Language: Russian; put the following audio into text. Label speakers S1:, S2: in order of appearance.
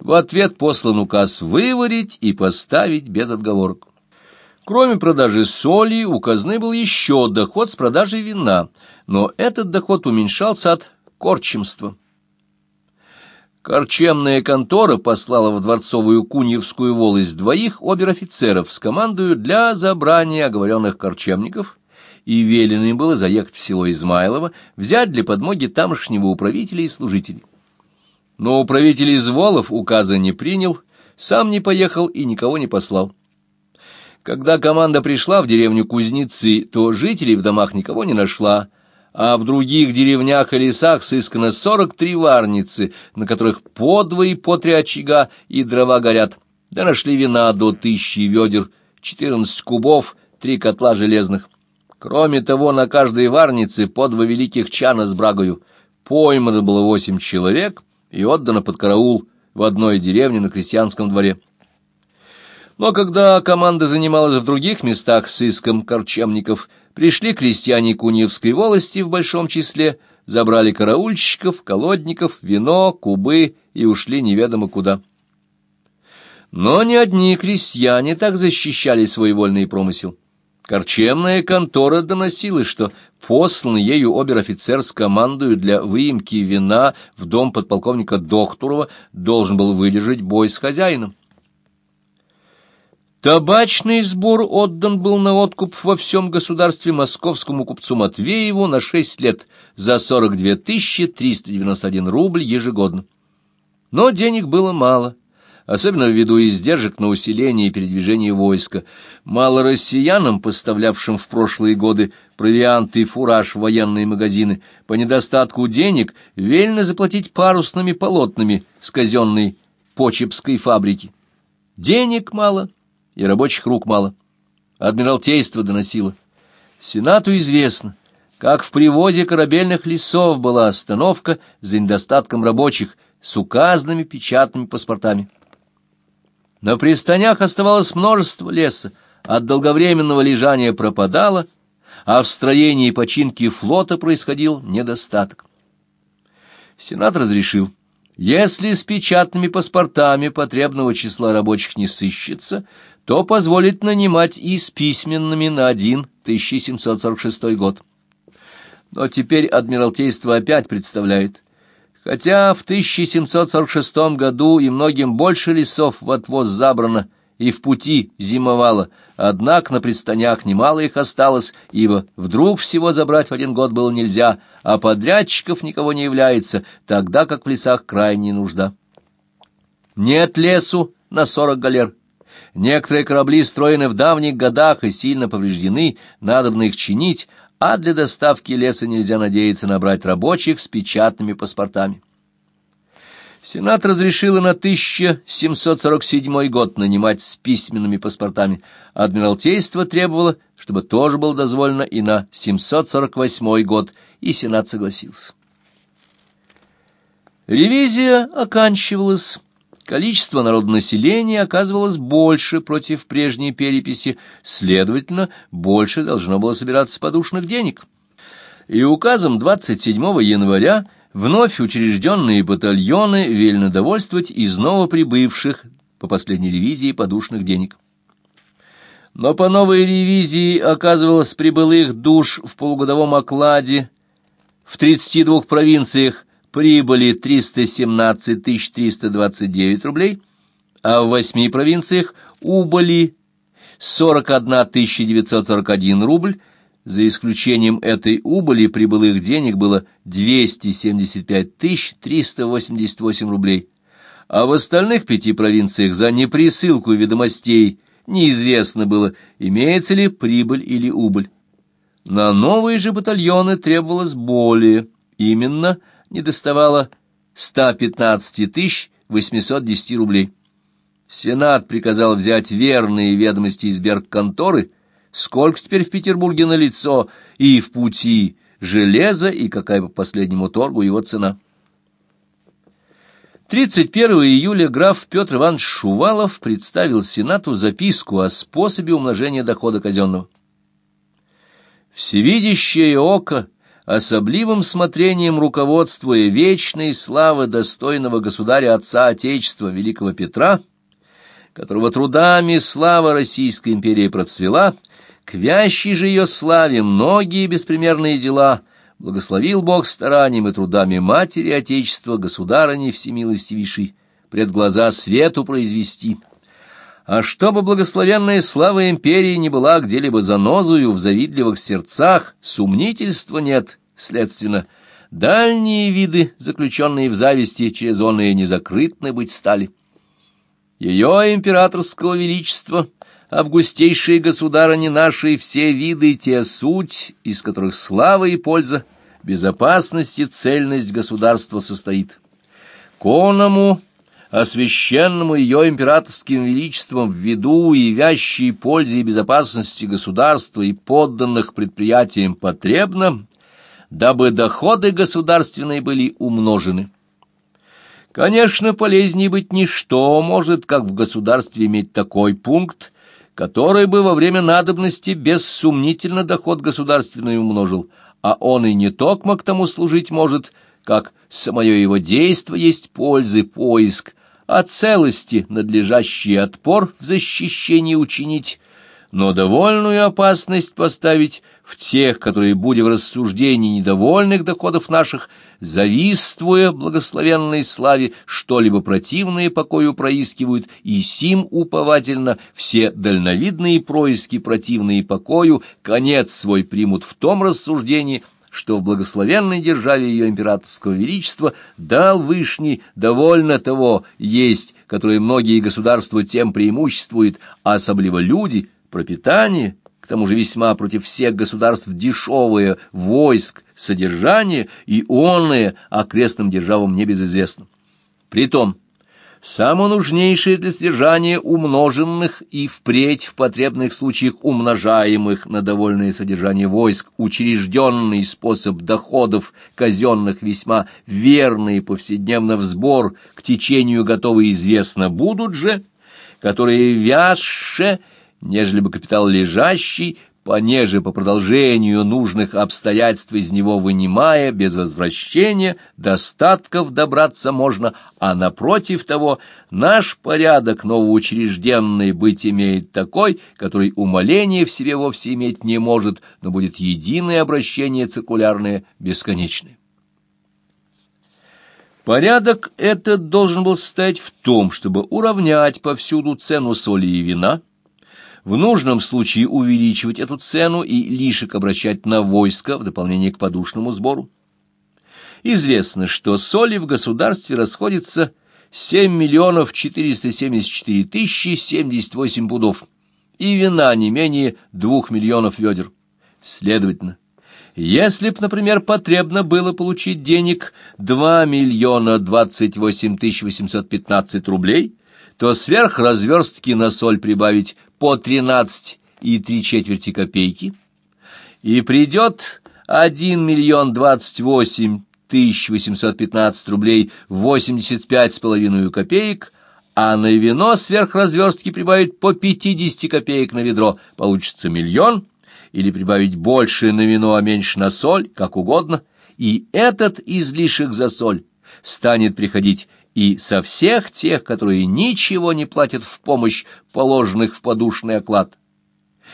S1: В ответ послан указ выварить и поставить без отговорок. Кроме продажи соли, у казны был еще доход с продажи вина, но этот доход уменьшался от корчемства. Корчемная контора послала в дворцовую Куньевскую волость двоих обер-офицеров с командою для забрания оговоренных корчемников, и велено им было заехать в село Измайлово, взять для подмоги тамошнего управителя и служителей. Но управитель Изволов указа не принял, сам не поехал и никого не послал. Когда команда пришла в деревню Кузнецы, то жителей в домах никого не нашла, а в других деревнях и лесах сыскано сорок три варницы, на которых по два и по три очага и дрова горят, да нашли вина до тысячи ведер, четырнадцать кубов, три котла железных. Кроме того, на каждой варнице по два великих чана с брагою. Поймано было восемь человек и отдано под караул в одной деревне на крестьянском дворе. Но когда команда занималась в других местах сыском корчемников, пришли крестьяне Куньевской волости в большом числе, забрали караульщиков, колодников, вино, кубы и ушли неведомо куда. Но не одни крестьяне так защищали свой вольный промысел. Корчемная контора доносила, что послан ею обер-офицер с командою для выемки вина в дом подполковника Дохтурова должен был выдержать бой с хозяином. Табачный сбор отдан был на откуп во всем государстве московскому купцу Матвееву на шесть лет за 42 391 рубль ежегодно. Но денег было мало, особенно ввиду издержек на усиление и передвижение войска. Мало россиянам, поставлявшим в прошлые годы провианты и фураж в военные магазины, по недостатку денег велено заплатить парусными полотнами с казенной почепской фабрики. Денег мало — и рабочих рук мало. Адмиралтейство доносило. Сенату известно, как в привозе корабельных лесов была остановка за недостатком рабочих с указанными печатными паспортами. На пристанях оставалось множество леса, от долговременного лежания пропадало, а в строении и починке флота происходил недостаток. Сенат разрешил, если с печатными паспортами потребного числа рабочих не сыщется, то позволит нанимать и с письменными на один 1746 год. Но теперь Адмиралтейство опять представляет, хотя в 1746 году и многим больше лесов в отвоз забрано и в пути зимовало, однако на пристанях немало их осталось, ибо вдруг всего забрать в один год было нельзя, а подрядчиков никого не является, тогда как в лесах крайняя нужда. Нет лесу на сорок галер, Некоторые корабли строены в давних годах и сильно повреждены, надобно их чинить, а для доставки леса нельзя надеяться набрать рабочих с печатными паспортами. Сенат разрешил на 1747 год нанимать с письменными паспортами. Адмиралтейство требовало, чтобы тоже было дозволено и на 748 год, и Сенат согласился. Ревизия оканчивалась Количество народонаселения оказывалось больше против прежней переписи, следовательно, больше должно было собираться подушных денег. И указом 27 января вновь учрежденные батальоны велено довольствовать из новоприбывших по последней ревизии подушных денег. Но по новой ревизии оказывалось прибылых душ в полугодовом окладе в 32 провинциях прибыли 317 329 рублей, а в восьми провинциях убыли 41 941 рубль, за исключением этой убыли прибылых денег было 275 388 рублей, а в остальных пяти провинциях за неприсылку ведомостей неизвестно было, имеется ли прибыль или убыль. На новые же батальоны требовалось более, именно – не доставало 115 тысяч 810 рублей. Сенат приказал взять верные ведомости из конторы, сколько теперь в Петербурге на лицо и в пути железа и какая по последнему торгу его цена. 31 июля граф Петр Иванович Шувалов представил Сенату записку о способе умножения дохода казенного. Всевидящее око особливым смотрением руководствуя вечной славы достойного государя отца Отечества великого Петра, которого трудами слава Российской империи процвела, к вящей же ее славе многие беспримерные дела благословил Бог старанием и трудами Матери Отечества, Государыни Всемилостивейшей, пред глаза свету произвести. А чтобы благословенная слава империи не была где-либо занозую в завидливых сердцах, сумнительства нет, следственно, дальние виды, заключенные в зависти, через оные незакрытны быть стали. Ее императорского величества, августейшие государыни нашей, все виды те суть, из которых слава и польза, безопасность и цельность государства состоит. Коному, освященному ее императорским величеством в виду и вящей пользе и безопасности государства и подданных предприятиям потребно, дабы доходы государственные были умножены. Конечно, полезнее быть ничто может, как в государстве иметь такой пункт, который бы во время надобности бессумнительно доход государственный умножил, а он и не токмо к тому служить может, как самое его действие есть пользы, поиск, а целости надлежащий отпор в защищении учинить, но довольную опасность поставить в тех, которые, будя в рассуждении недовольных доходов наших, завистствуя благословенной славе, что-либо противное покою проискивают, и сим уповательно все дальновидные происки противные покою конец свой примут в том рассуждении, что в благословенной державе ее императорского величества дал Вышний довольно того есть, которое многие государства тем преимуществуют, а особливо люди — пропитание, к тому же весьма против всех государств дешевое войск, содержание и онное окрестным державам небезызвестно. Притом, само нужнейшее для содержания умноженных и впредь в потребных случаях умножаемых на довольное содержание войск учрежденный способ доходов казенных весьма верный повседневно в сбор к течению готовы известно будут же, которые вязше нежели бы капитал лежащий, понеже по продолжению нужных обстоятельств из него вынимая, без возвращения, достатков добраться можно, а напротив того, наш порядок новоучрежденный быть имеет такой, который умоление в себе вовсе иметь не может, но будет единое обращение циркулярное, бесконечное. Порядок этот должен был состоять в том, чтобы уравнять повсюду цену соли и вина, в нужном случае увеличивать эту цену и лишек обращать на войско в дополнение к подушному сбору. Известно, что соли в государстве расходится 7 миллионов 474 тысячи 78 пудов, и вина не менее 2 миллионов ведер. Следовательно, если б, например, потребно было получить денег 2 миллиона 28 тысяч 815 рублей, то сверх разверстки на соль прибавить по тринадцать и три четверти копейки, и придет один миллион двадцать восемь тысяч восемьсот пятнадцать рублей восемьдесят пять с половиной копеек, а на вино сверх разверстки прибавить по пятидесяти копеек на ведро, получится миллион, или прибавить больше на вино, а меньше на соль, как угодно, и этот излишек за соль станет приходить и со всех тех, которые ничего не платят в помощь положенных в подушный оклад.